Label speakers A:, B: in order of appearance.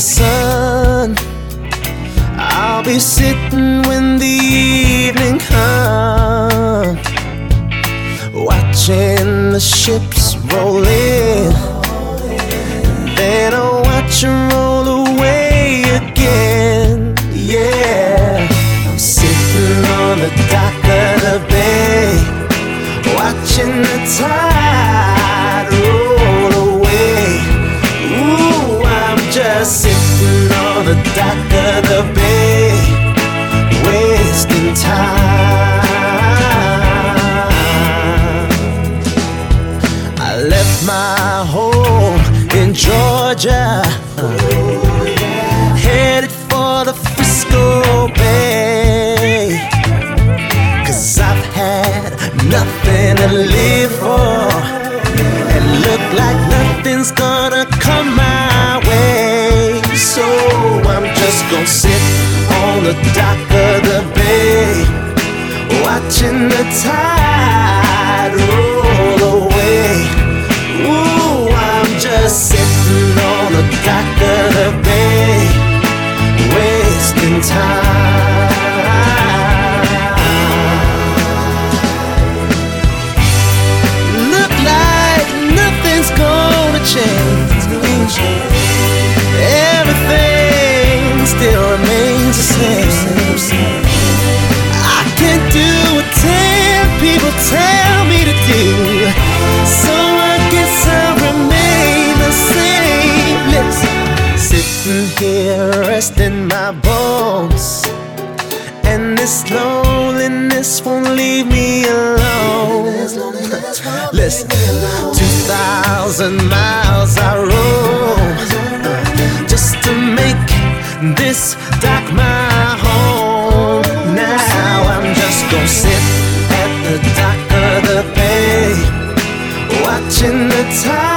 A: sun. I'll be sitting when the evening comes, watching the ships roll in. Then I'll watch them roll away again. Yeah, I'm sitting on the dock of the bay, watching the tide. Dock of the bay, wasting time. I left my home in Georgia, headed for the Frisco Bay. Cause I've had nothing to live for, and look like nothing's gonna come my way. So just gonna sit on the dock of the bay, watching the tide roll away. Ooh, I'm just sitting on the dock of the bay, wasting time. I can't do what ten people tell me to do. So I guess I'll remain the same. Sitting here resting my bones. And this loneliness won't leave me alone. Listen, 2,000 miles my home. Now I'm just gonna sit at the top of the bay, watching the tide.